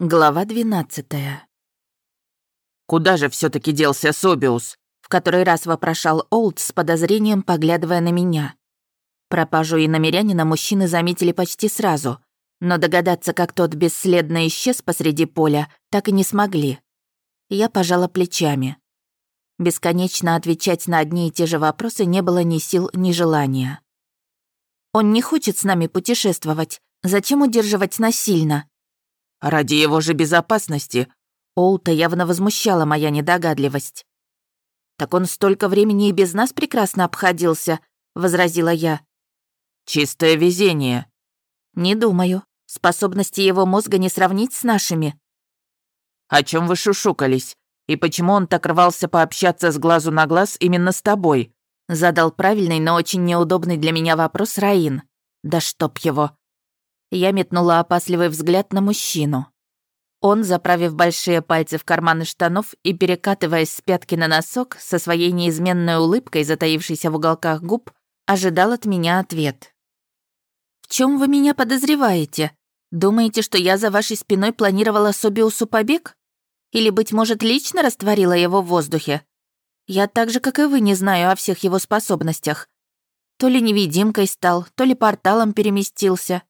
Глава 12 «Куда же все таки делся Собиус?» В который раз вопрошал Олд с подозрением, поглядывая на меня. Пропажу и намерянина мужчины заметили почти сразу, но догадаться, как тот бесследно исчез посреди поля, так и не смогли. Я пожала плечами. Бесконечно отвечать на одни и те же вопросы не было ни сил, ни желания. «Он не хочет с нами путешествовать. Зачем удерживать насильно?» Ради его же безопасности. Олта явно возмущала моя недогадливость. «Так он столько времени и без нас прекрасно обходился», — возразила я. «Чистое везение». «Не думаю. Способности его мозга не сравнить с нашими». «О чем вы шушукались? И почему он так рвался пообщаться с глазу на глаз именно с тобой?» Задал правильный, но очень неудобный для меня вопрос Раин. «Да чтоб его!» Я метнула опасливый взгляд на мужчину. Он, заправив большие пальцы в карманы штанов и перекатываясь с пятки на носок, со своей неизменной улыбкой, затаившейся в уголках губ, ожидал от меня ответ. «В чем вы меня подозреваете? Думаете, что я за вашей спиной планировала Собиусу побег? Или, быть может, лично растворила его в воздухе? Я так же, как и вы, не знаю о всех его способностях. То ли невидимкой стал, то ли порталом переместился.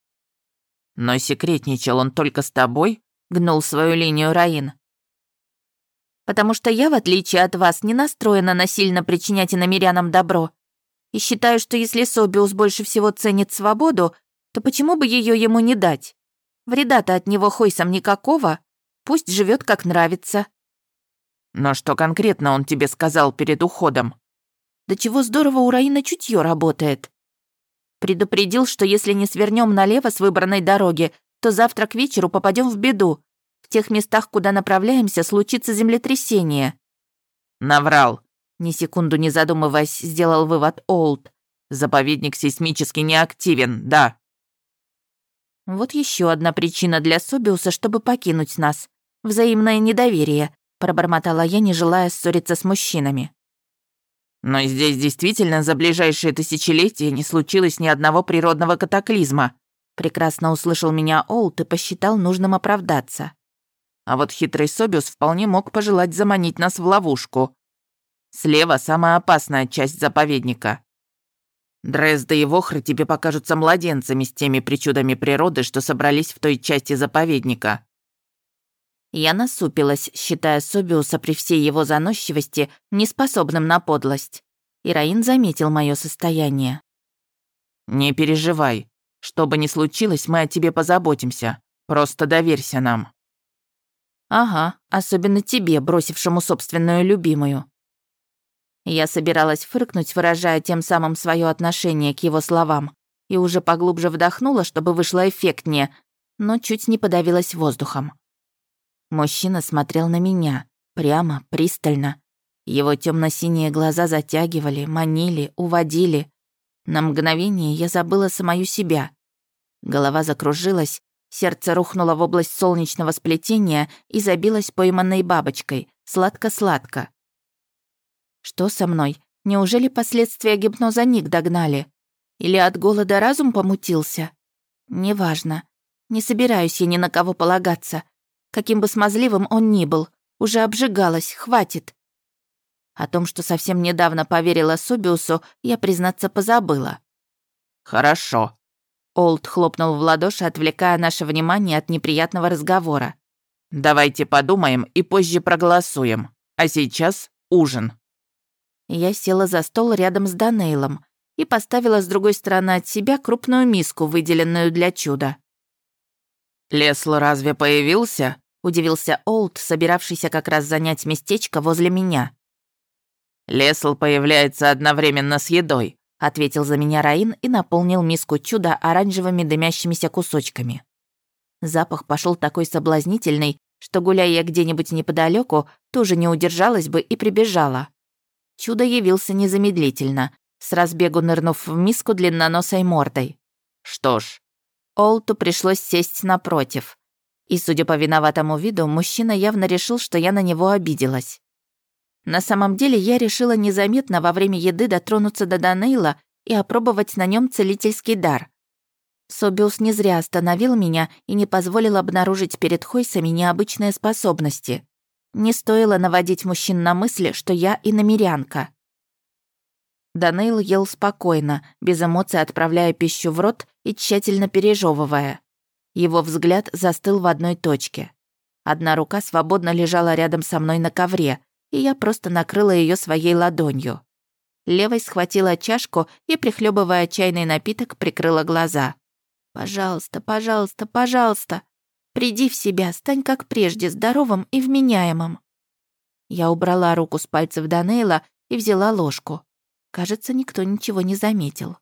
«Но секретничал он только с тобой?» — гнул свою линию Раин. «Потому что я, в отличие от вас, не настроена насильно причинять иномерянам добро. И считаю, что если Собиус больше всего ценит свободу, то почему бы ее ему не дать? Вреда-то от него хойсом никакого. Пусть живет как нравится». «Но что конкретно он тебе сказал перед уходом?» «Да чего здорово у Раина чутье работает. Предупредил, что если не свернем налево с выбранной дороги, то завтра к вечеру попадем в беду. В тех местах, куда направляемся, случится землетрясение». «Наврал», — ни секунду не задумываясь, сделал вывод Олд. «Заповедник сейсмически неактивен, да». «Вот еще одна причина для Собиуса, чтобы покинуть нас. Взаимное недоверие», — пробормотала я, не желая ссориться с мужчинами. Но здесь действительно за ближайшие тысячелетия не случилось ни одного природного катаклизма. Прекрасно услышал меня Олд и посчитал нужным оправдаться. А вот хитрый Собиус вполне мог пожелать заманить нас в ловушку. Слева самая опасная часть заповедника. Дрезда и Вохры тебе покажутся младенцами с теми причудами природы, что собрались в той части заповедника. Я насупилась, считая Собиуса при всей его заносчивости неспособным на подлость. Ираин заметил мое состояние. «Не переживай. Что бы ни случилось, мы о тебе позаботимся. Просто доверься нам». «Ага, особенно тебе, бросившему собственную любимую». Я собиралась фыркнуть, выражая тем самым свое отношение к его словам, и уже поглубже вдохнула, чтобы вышло эффектнее, но чуть не подавилась воздухом. Мужчина смотрел на меня, прямо, пристально. Его темно синие глаза затягивали, манили, уводили. На мгновение я забыла самую себя. Голова закружилась, сердце рухнуло в область солнечного сплетения и забилось пойманной бабочкой, сладко-сладко. Что со мной? Неужели последствия гипноза Ник догнали? Или от голода разум помутился? Неважно. Не собираюсь я ни на кого полагаться. Каким бы смазливым он ни был, уже обжигалась, хватит. О том, что совсем недавно поверила Субиусу, я, признаться, позабыла. «Хорошо». Олд хлопнул в ладоши, отвлекая наше внимание от неприятного разговора. «Давайте подумаем и позже проголосуем. А сейчас ужин». Я села за стол рядом с Данейлом и поставила с другой стороны от себя крупную миску, выделенную для чуда. «Лесло разве появился?» Удивился Олд, собиравшийся как раз занять местечко возле меня. «Лесл появляется одновременно с едой», — ответил за меня Раин и наполнил миску чуда оранжевыми дымящимися кусочками. Запах пошел такой соблазнительный, что, гуляя где-нибудь неподалеку, тоже не удержалась бы и прибежала. Чудо явился незамедлительно, с разбегу нырнув в миску длинноносой мордой. Что ж, Олту пришлось сесть напротив. И, судя по виноватому виду, мужчина явно решил, что я на него обиделась. На самом деле я решила незаметно во время еды дотронуться до Данейла и опробовать на нем целительский дар. Собиус не зря остановил меня и не позволил обнаружить перед Хойсами необычные способности. Не стоило наводить мужчин на мысли, что я и намерянка. Данейл ел спокойно, без эмоций отправляя пищу в рот и тщательно пережевывая. Его взгляд застыл в одной точке. Одна рука свободно лежала рядом со мной на ковре, и я просто накрыла ее своей ладонью. Левой схватила чашку и, прихлебывая чайный напиток, прикрыла глаза. «Пожалуйста, пожалуйста, пожалуйста, приди в себя, стань как прежде, здоровым и вменяемым». Я убрала руку с пальцев Данейла и взяла ложку. Кажется, никто ничего не заметил.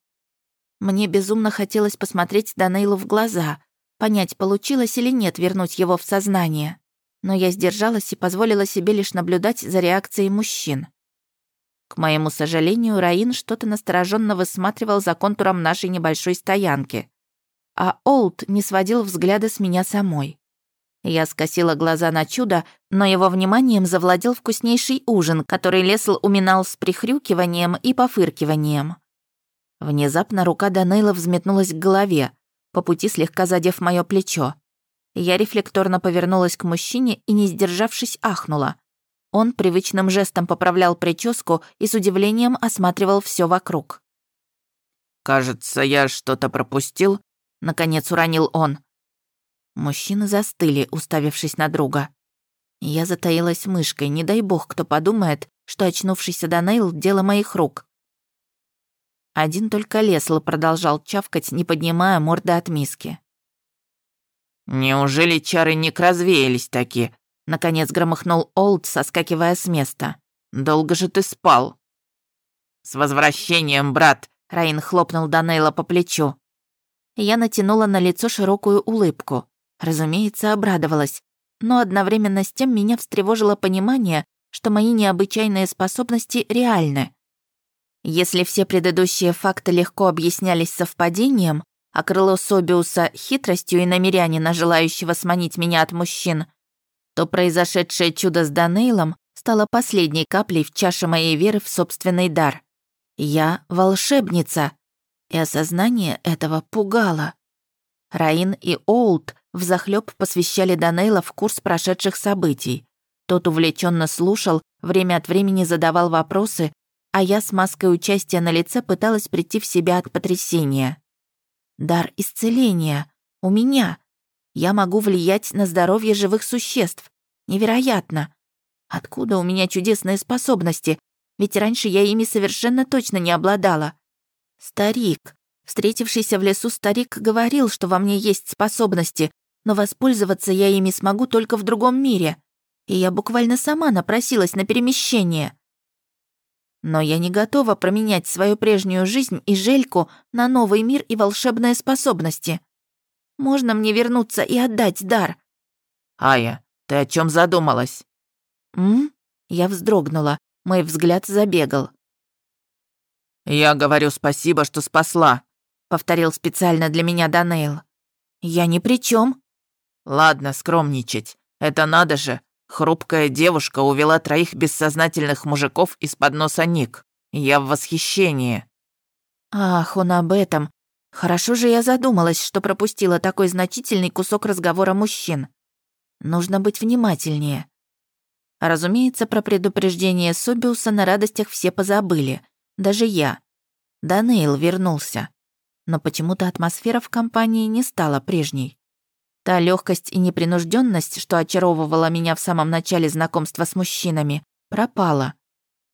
Мне безумно хотелось посмотреть Данейлу в глаза, понять, получилось или нет вернуть его в сознание. Но я сдержалась и позволила себе лишь наблюдать за реакцией мужчин. К моему сожалению, Раин что-то настороженно высматривал за контуром нашей небольшой стоянки. А Олд не сводил взгляда с меня самой. Я скосила глаза на чудо, но его вниманием завладел вкуснейший ужин, который Лесл уминал с прихрюкиванием и пофыркиванием. Внезапно рука Данейла взметнулась к голове, по пути слегка задев моё плечо. Я рефлекторно повернулась к мужчине и, не сдержавшись, ахнула. Он привычным жестом поправлял прическу и с удивлением осматривал все вокруг. «Кажется, я что-то пропустил», — наконец уронил он. Мужчины застыли, уставившись на друга. Я затаилась мышкой, не дай бог, кто подумает, что очнувшийся Данейл — дело моих рук. Один только Лесл продолжал чавкать, не поднимая морды от миски. «Неужели чары не развеялись таки?» Наконец громыхнул Олд, соскакивая с места. «Долго же ты спал?» «С возвращением, брат!» Раин хлопнул Данейла по плечу. Я натянула на лицо широкую улыбку. Разумеется, обрадовалась. Но одновременно с тем меня встревожило понимание, что мои необычайные способности реальны. Если все предыдущие факты легко объяснялись совпадением, а крыло Собиуса — хитростью и намерянина, желающего сманить меня от мужчин, то произошедшее чудо с Данейлом стало последней каплей в чаше моей веры в собственный дар. Я — волшебница, и осознание этого пугало. Раин и Олд взахлёб посвящали Данейла в курс прошедших событий. Тот увлеченно слушал, время от времени задавал вопросы, а я с маской участия на лице пыталась прийти в себя от потрясения. Дар исцеления. У меня. Я могу влиять на здоровье живых существ. Невероятно. Откуда у меня чудесные способности? Ведь раньше я ими совершенно точно не обладала. Старик. Встретившийся в лесу старик говорил, что во мне есть способности, но воспользоваться я ими смогу только в другом мире. И я буквально сама напросилась на перемещение. Но я не готова променять свою прежнюю жизнь и Жельку на новый мир и волшебные способности. Можно мне вернуться и отдать дар?» «Ая, ты о чем задумалась?» «М?» Я вздрогнула, мой взгляд забегал. «Я говорю спасибо, что спасла», — повторил специально для меня Данейл. «Я ни при чем. «Ладно, скромничать. Это надо же. Хрупкая девушка увела троих бессознательных мужиков из-под носа Ник. Я в восхищении. Ах, он об этом. Хорошо же я задумалась, что пропустила такой значительный кусок разговора мужчин. Нужно быть внимательнее. Разумеется, про предупреждение Собиуса на радостях все позабыли. Даже я. Данейл вернулся. Но почему-то атмосфера в компании не стала прежней. Та легкость и непринужденность, что очаровывала меня в самом начале знакомства с мужчинами, пропала.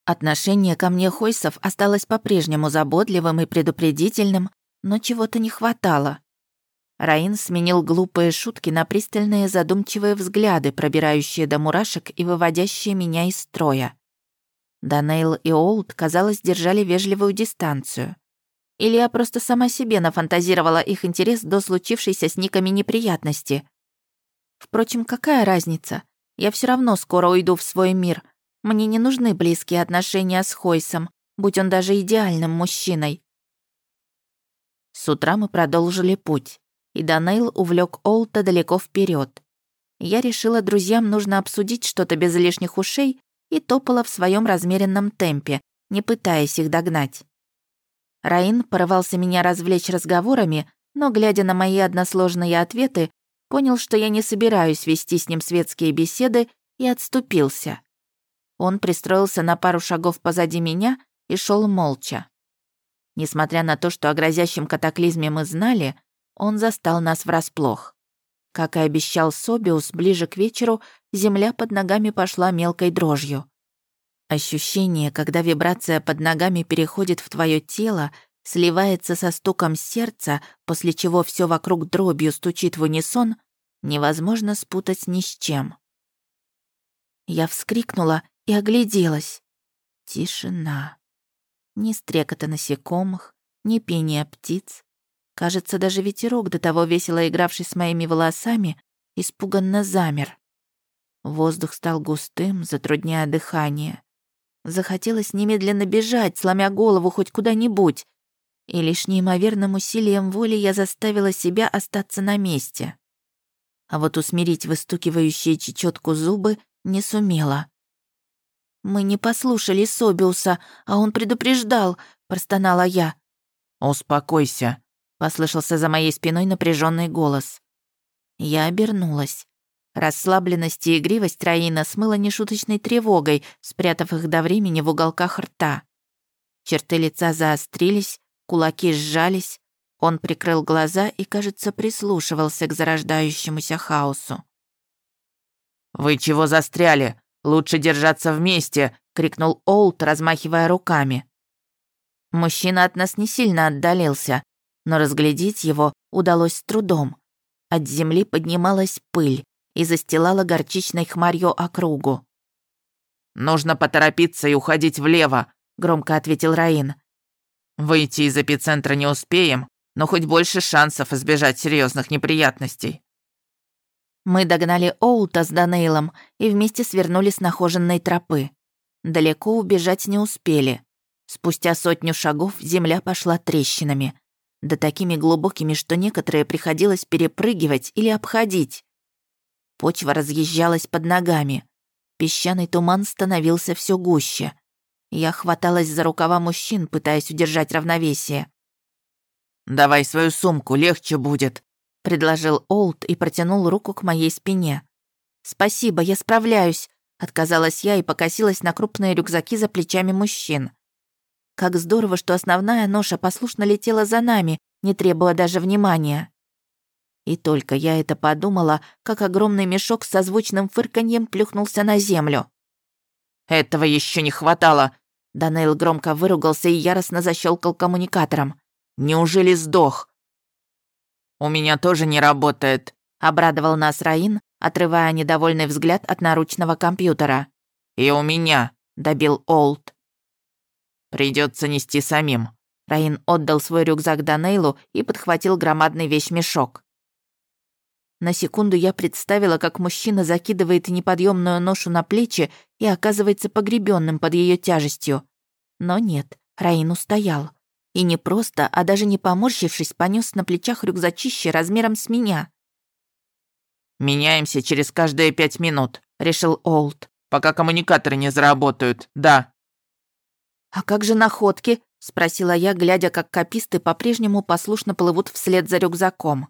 Отношение ко мне Хойсов осталось по-прежнему заботливым и предупредительным, но чего-то не хватало. Раин сменил глупые шутки на пристальные задумчивые взгляды, пробирающие до мурашек и выводящие меня из строя. Данейл и Олд, казалось, держали вежливую дистанцию. Или я просто сама себе нафантазировала их интерес до случившейся с Никами неприятности. Впрочем, какая разница? Я все равно скоро уйду в свой мир. Мне не нужны близкие отношения с Хойсом, будь он даже идеальным мужчиной. С утра мы продолжили путь, и Данейл увлек Олта далеко вперед. Я решила, друзьям нужно обсудить что-то без лишних ушей и топала в своем размеренном темпе, не пытаясь их догнать. Раин порывался меня развлечь разговорами, но, глядя на мои односложные ответы, понял, что я не собираюсь вести с ним светские беседы, и отступился. Он пристроился на пару шагов позади меня и шел молча. Несмотря на то, что о грозящем катаклизме мы знали, он застал нас врасплох. Как и обещал Собиус, ближе к вечеру земля под ногами пошла мелкой дрожью. Ощущение, когда вибрация под ногами переходит в твое тело, сливается со стуком сердца, после чего все вокруг дробью стучит в унисон, невозможно спутать ни с чем. Я вскрикнула и огляделась. Тишина. Ни стрекота насекомых, ни пения птиц. Кажется, даже ветерок, до того весело игравший с моими волосами, испуганно замер. Воздух стал густым, затрудняя дыхание. Захотелось немедленно бежать, сломя голову хоть куда-нибудь, и лишь неимоверным усилием воли я заставила себя остаться на месте. А вот усмирить выстукивающие чечетку зубы не сумела. «Мы не послушали Собиуса, а он предупреждал», — простонала я. «Успокойся», — послышался за моей спиной напряженный голос. Я обернулась. Расслабленность и игривость Раина смыла нешуточной тревогой, спрятав их до времени в уголках рта. Черты лица заострились, Кулаки сжались, он прикрыл глаза и, кажется, прислушивался к зарождающемуся хаосу. «Вы чего застряли? Лучше держаться вместе!» — крикнул Олд, размахивая руками. Мужчина от нас не сильно отдалился, но разглядеть его удалось с трудом. От земли поднималась пыль и застилала горчичной хмарью округу. «Нужно поторопиться и уходить влево», — громко ответил Раин. Выйти из эпицентра не успеем, но хоть больше шансов избежать серьезных неприятностей. Мы догнали Оута с Данейлом и вместе свернули с нахоженной тропы. Далеко убежать не успели. Спустя сотню шагов земля пошла трещинами. Да такими глубокими, что некоторые приходилось перепрыгивать или обходить. Почва разъезжалась под ногами. Песчаный туман становился все гуще. Я хваталась за рукава мужчин, пытаясь удержать равновесие. «Давай свою сумку, легче будет», — предложил Олд и протянул руку к моей спине. «Спасибо, я справляюсь», — отказалась я и покосилась на крупные рюкзаки за плечами мужчин. Как здорово, что основная ноша послушно летела за нами, не требуя даже внимания. И только я это подумала, как огромный мешок со звучным фырканьем плюхнулся на землю. «Этого еще не хватало!» Данейл громко выругался и яростно защелкал коммуникатором. «Неужели сдох?» «У меня тоже не работает», — обрадовал нас Раин, отрывая недовольный взгляд от наручного компьютера. «И у меня», — добил Олд. Придется нести самим». Раин отдал свой рюкзак Данейлу и подхватил громадный вещмешок. На секунду я представила, как мужчина закидывает неподъемную ношу на плечи и оказывается погребенным под ее тяжестью. Но нет, Раин устоял. И не просто, а даже не поморщившись, понес на плечах рюкзачище размером с меня. «Меняемся через каждые пять минут», — решил Олд. «Пока коммуникаторы не заработают, да». «А как же находки?» — спросила я, глядя, как кописты по-прежнему послушно плывут вслед за рюкзаком.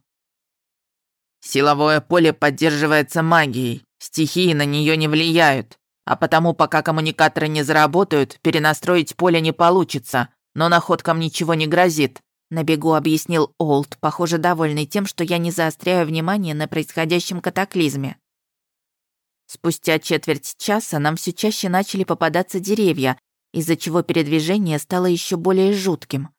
Силовое поле поддерживается магией, стихии на нее не влияют, а потому пока коммуникаторы не заработают, перенастроить поле не получится, но находкам ничего не грозит», — на бегу объяснил Олд, похоже, довольный тем, что я не заостряю внимание на происходящем катаклизме. Спустя четверть часа нам все чаще начали попадаться деревья, из-за чего передвижение стало еще более жутким.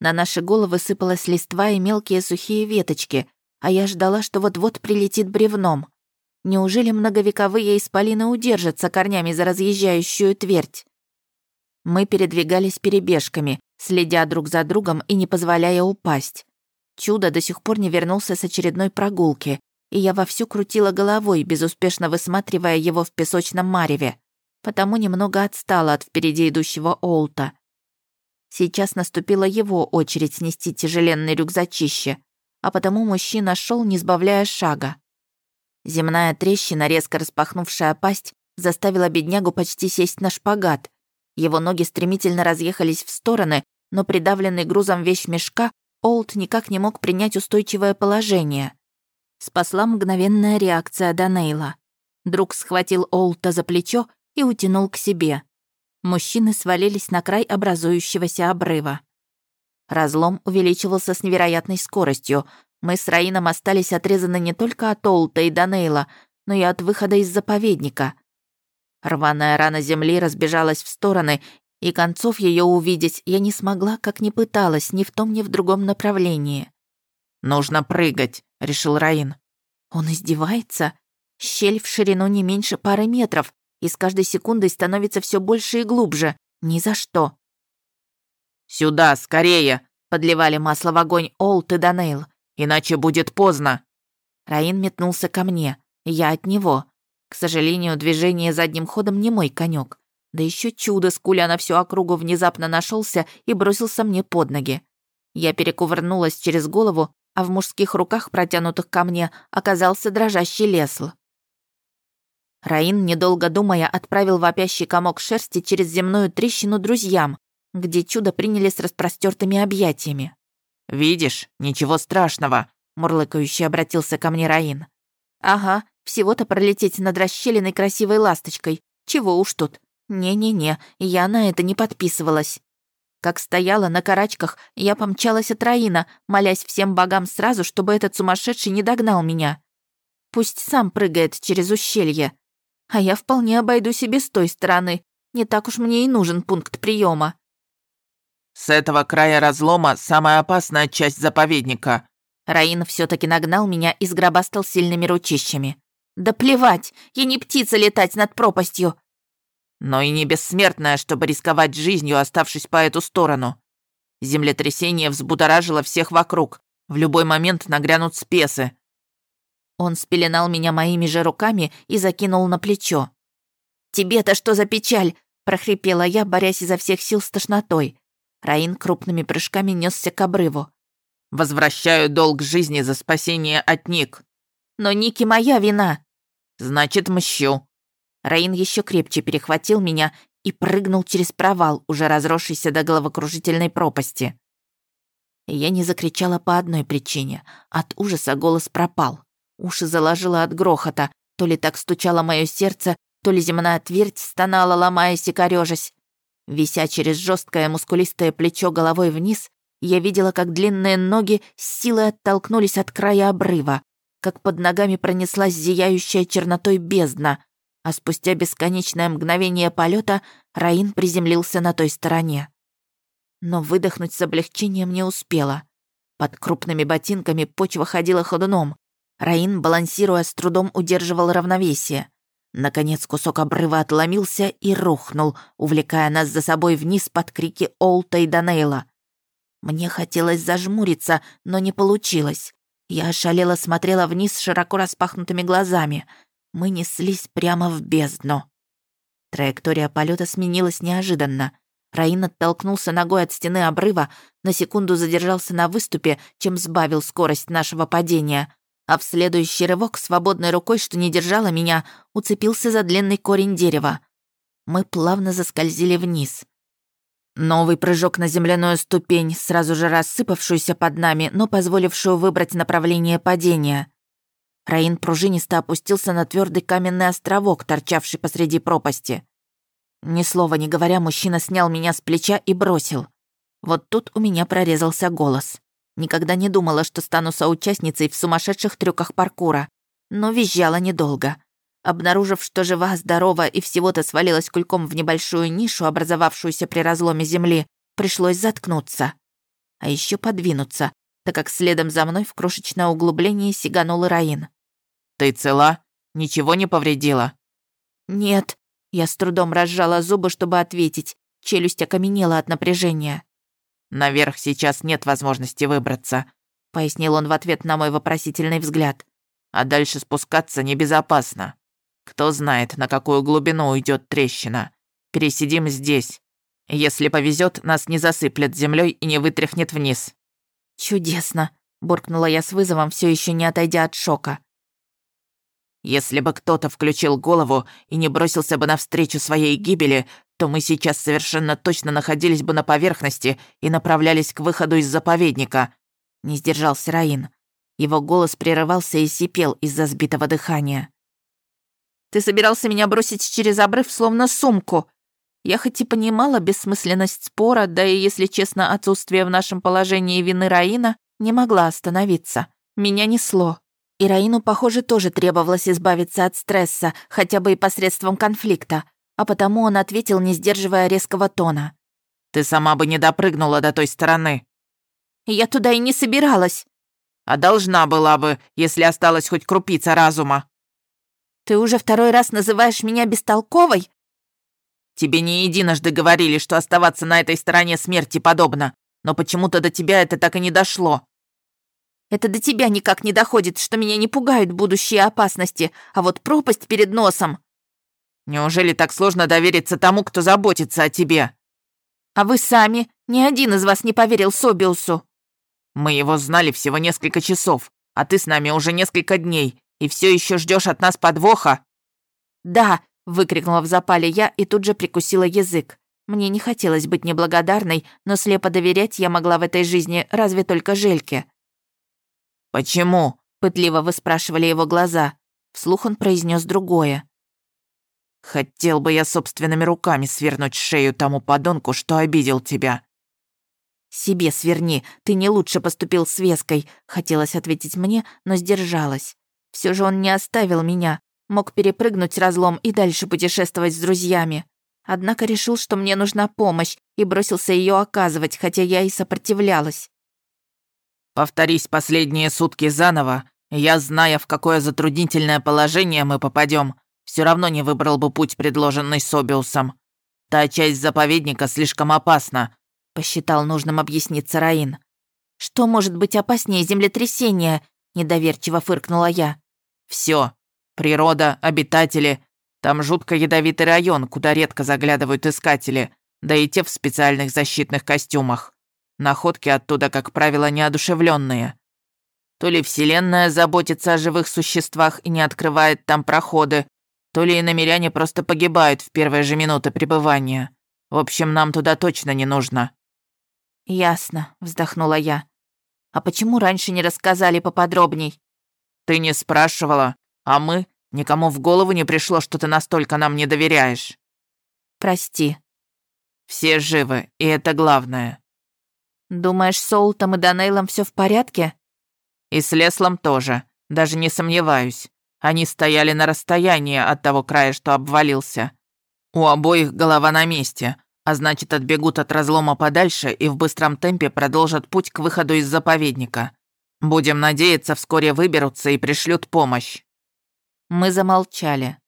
На наши головы сыпалась листва и мелкие сухие веточки, а я ждала, что вот-вот прилетит бревном. Неужели многовековые исполины удержатся корнями за разъезжающую твердь? Мы передвигались перебежками, следя друг за другом и не позволяя упасть. Чудо до сих пор не вернулся с очередной прогулки, и я вовсю крутила головой, безуспешно высматривая его в песочном мареве, потому немного отстала от впереди идущего Олта. Сейчас наступила его очередь снести тяжеленный рюкзачище, а потому мужчина шел, не сбавляя шага. Земная трещина, резко распахнувшая пасть, заставила беднягу почти сесть на шпагат. Его ноги стремительно разъехались в стороны, но придавленный грузом вещь мешка Олд никак не мог принять устойчивое положение. Спасла мгновенная реакция Данейла. Друг схватил Олта за плечо и утянул к себе. Мужчины свалились на край образующегося обрыва. Разлом увеличивался с невероятной скоростью. Мы с Раином остались отрезаны не только от Олта и Данейла, но и от выхода из заповедника. Рваная рана земли разбежалась в стороны, и концов ее увидеть я не смогла, как ни пыталась, ни в том, ни в другом направлении. «Нужно прыгать», — решил Раин. Он издевается? Щель в ширину не меньше пары метров, и с каждой секундой становится все больше и глубже. Ни за что. «Сюда, скорее!» — подливали масло в огонь Олт и Данейл. «Иначе будет поздно!» Раин метнулся ко мне, я от него. К сожалению, движение задним ходом не мой конек. Да еще чудо, скуля на всю округу внезапно нашелся и бросился мне под ноги. Я перекувырнулась через голову, а в мужских руках, протянутых ко мне, оказался дрожащий лесл. Раин, недолго думая, отправил вопящий комок шерсти через земную трещину друзьям, где чудо приняли с распростертыми объятиями. «Видишь, ничего страшного», — мурлыкающий обратился ко мне Раин. «Ага, всего-то пролететь над расщелиной красивой ласточкой. Чего уж тут. Не-не-не, я на это не подписывалась». Как стояла на карачках, я помчалась от Раина, молясь всем богам сразу, чтобы этот сумасшедший не догнал меня. Пусть сам прыгает через ущелье. А я вполне обойду себе с той стороны. Не так уж мне и нужен пункт приема. «С этого края разлома самая опасная часть заповедника». Раин все таки нагнал меня и сгробастал сильными ручищами. «Да плевать, я не птица летать над пропастью!» «Но и не бессмертная, чтобы рисковать жизнью, оставшись по эту сторону. Землетрясение взбудоражило всех вокруг. В любой момент нагрянут спесы. Он спеленал меня моими же руками и закинул на плечо. «Тебе-то что за печаль?» — прохрипела я, борясь изо всех сил с тошнотой. Раин крупными прыжками несся к обрыву. «Возвращаю долг жизни за спасение от Ник». «Но Ники моя вина». «Значит, мщу». Раин еще крепче перехватил меня и прыгнул через провал, уже разросшийся до головокружительной пропасти. Я не закричала по одной причине. От ужаса голос пропал. Уши заложило от грохота. То ли так стучало мое сердце, то ли земная твердь стонала, ломаясь и корёжась. Вися через жесткое мускулистое плечо головой вниз, я видела, как длинные ноги с силой оттолкнулись от края обрыва, как под ногами пронеслась зияющая чернотой бездна, а спустя бесконечное мгновение полета Раин приземлился на той стороне. Но выдохнуть с облегчением не успела. Под крупными ботинками почва ходила ходуном, Раин, балансируя, с трудом удерживал равновесие. Наконец кусок обрыва отломился и рухнул, увлекая нас за собой вниз под крики Олта и Данейла. Мне хотелось зажмуриться, но не получилось. Я ошалела смотрела вниз широко распахнутыми глазами. Мы неслись прямо в бездну. Траектория полета сменилась неожиданно. Раин оттолкнулся ногой от стены обрыва, на секунду задержался на выступе, чем сбавил скорость нашего падения а в следующий рывок свободной рукой, что не держала меня, уцепился за длинный корень дерева. Мы плавно заскользили вниз. Новый прыжок на земляную ступень, сразу же рассыпавшуюся под нами, но позволившую выбрать направление падения. Раин пружинисто опустился на твердый каменный островок, торчавший посреди пропасти. Ни слова не говоря, мужчина снял меня с плеча и бросил. Вот тут у меня прорезался голос. Никогда не думала, что стану соучастницей в сумасшедших трюках паркура. Но визжала недолго. Обнаружив, что жива, здорова и всего-то свалилась кульком в небольшую нишу, образовавшуюся при разломе земли, пришлось заткнуться. А еще подвинуться, так как следом за мной в крошечное углубление сиганул Ираин. «Ты цела? Ничего не повредила?» «Нет». Я с трудом разжала зубы, чтобы ответить. Челюсть окаменела от напряжения. Наверх сейчас нет возможности выбраться», — пояснил он в ответ на мой вопросительный взгляд. «А дальше спускаться небезопасно. Кто знает, на какую глубину уйдет трещина. Пересидим здесь. Если повезет, нас не засыплет землей и не вытряхнет вниз». «Чудесно», — буркнула я с вызовом, все еще не отойдя от шока. Если бы кто-то включил голову и не бросился бы навстречу своей гибели, то мы сейчас совершенно точно находились бы на поверхности и направлялись к выходу из заповедника», — не сдержался Раин. Его голос прерывался и сипел из-за сбитого дыхания. «Ты собирался меня бросить через обрыв, словно сумку. Я хоть и понимала бессмысленность спора, да и, если честно, отсутствие в нашем положении вины Раина, не могла остановиться. Меня несло. И Раину, похоже, тоже требовалось избавиться от стресса, хотя бы и посредством конфликта, а потому он ответил, не сдерживая резкого тона. «Ты сама бы не допрыгнула до той стороны». «Я туда и не собиралась». «А должна была бы, если осталась хоть крупица разума». «Ты уже второй раз называешь меня бестолковой?» «Тебе не единожды говорили, что оставаться на этой стороне смерти подобно, но почему-то до тебя это так и не дошло». Это до тебя никак не доходит, что меня не пугают будущие опасности, а вот пропасть перед носом. Неужели так сложно довериться тому, кто заботится о тебе? А вы сами, ни один из вас не поверил Собиусу. Мы его знали всего несколько часов, а ты с нами уже несколько дней, и все еще ждешь от нас подвоха? Да, выкрикнула в запале я и тут же прикусила язык. Мне не хотелось быть неблагодарной, но слепо доверять я могла в этой жизни разве только Жельке. «Почему?» — пытливо выспрашивали его глаза. Вслух он произнес другое. «Хотел бы я собственными руками свернуть шею тому подонку, что обидел тебя». «Себе сверни, ты не лучше поступил с Веской», — хотелось ответить мне, но сдержалась. Все же он не оставил меня, мог перепрыгнуть разлом и дальше путешествовать с друзьями. Однако решил, что мне нужна помощь, и бросился ее оказывать, хотя я и сопротивлялась. Повторись последние сутки заново, я, зная, в какое затруднительное положение мы попадем, все равно не выбрал бы путь, предложенный Собиусом. Та часть заповедника слишком опасна», — посчитал нужным объясниться Раин. «Что может быть опаснее землетрясения?» — недоверчиво фыркнула я. Все. Природа, обитатели. Там жутко ядовитый район, куда редко заглядывают искатели, да и те в специальных защитных костюмах. Находки оттуда, как правило, неодушевленные. То ли Вселенная заботится о живых существах и не открывает там проходы, то ли иномеряне просто погибают в первые же минуты пребывания. В общем, нам туда точно не нужно». «Ясно», — вздохнула я. «А почему раньше не рассказали поподробней?» «Ты не спрашивала, а мы? Никому в голову не пришло, что ты настолько нам не доверяешь». «Прости». «Все живы, и это главное. «Думаешь, с Олтом и Данейлом все в порядке?» «И с Леслом тоже, даже не сомневаюсь. Они стояли на расстоянии от того края, что обвалился. У обоих голова на месте, а значит, отбегут от разлома подальше и в быстром темпе продолжат путь к выходу из заповедника. Будем надеяться, вскоре выберутся и пришлют помощь». Мы замолчали.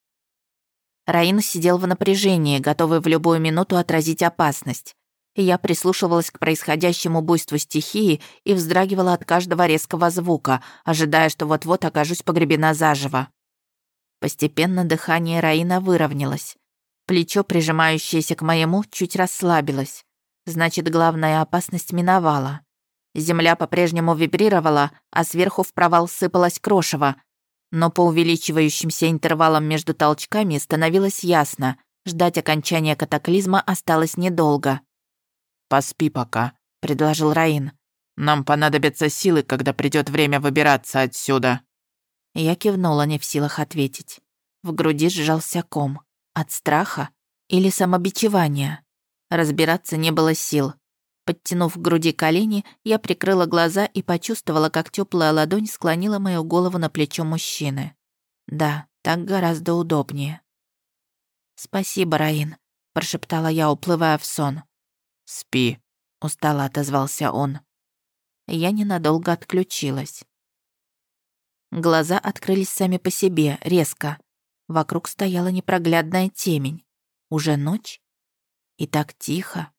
Раин сидел в напряжении, готовый в любую минуту отразить опасность я прислушивалась к происходящему буйству стихии и вздрагивала от каждого резкого звука, ожидая, что вот-вот окажусь погребена заживо. Постепенно дыхание Раина выровнялось. Плечо, прижимающееся к моему, чуть расслабилось. Значит, главная опасность миновала. Земля по-прежнему вибрировала, а сверху в провал сыпалось крошево. Но по увеличивающимся интервалам между толчками становилось ясно, ждать окончания катаклизма осталось недолго. «Поспи пока», — предложил Раин. «Нам понадобятся силы, когда придет время выбираться отсюда». Я кивнула, не в силах ответить. В груди сжался ком. От страха или самобичевания? Разбираться не было сил. Подтянув к груди колени, я прикрыла глаза и почувствовала, как теплая ладонь склонила мою голову на плечо мужчины. Да, так гораздо удобнее. «Спасибо, Раин», — прошептала я, уплывая в сон. «Спи», — устало отозвался он. Я ненадолго отключилась. Глаза открылись сами по себе, резко. Вокруг стояла непроглядная темень. Уже ночь? И так тихо.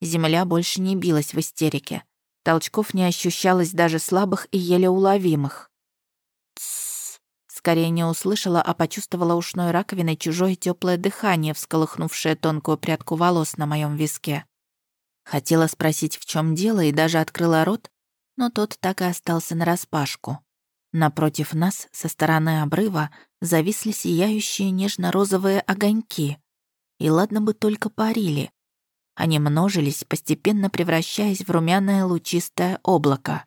Земля больше не билась в истерике. Толчков не ощущалось даже слабых и еле уловимых. Скорее не услышала, а почувствовала ушной раковиной чужое теплое дыхание, всколыхнувшее тонкую прядку волос на моем виске. Хотела спросить, в чем дело, и даже открыла рот, но тот так и остался нараспашку. Напротив нас, со стороны обрыва, зависли сияющие нежно-розовые огоньки. И ладно бы только парили. Они множились, постепенно превращаясь в румяное лучистое облако.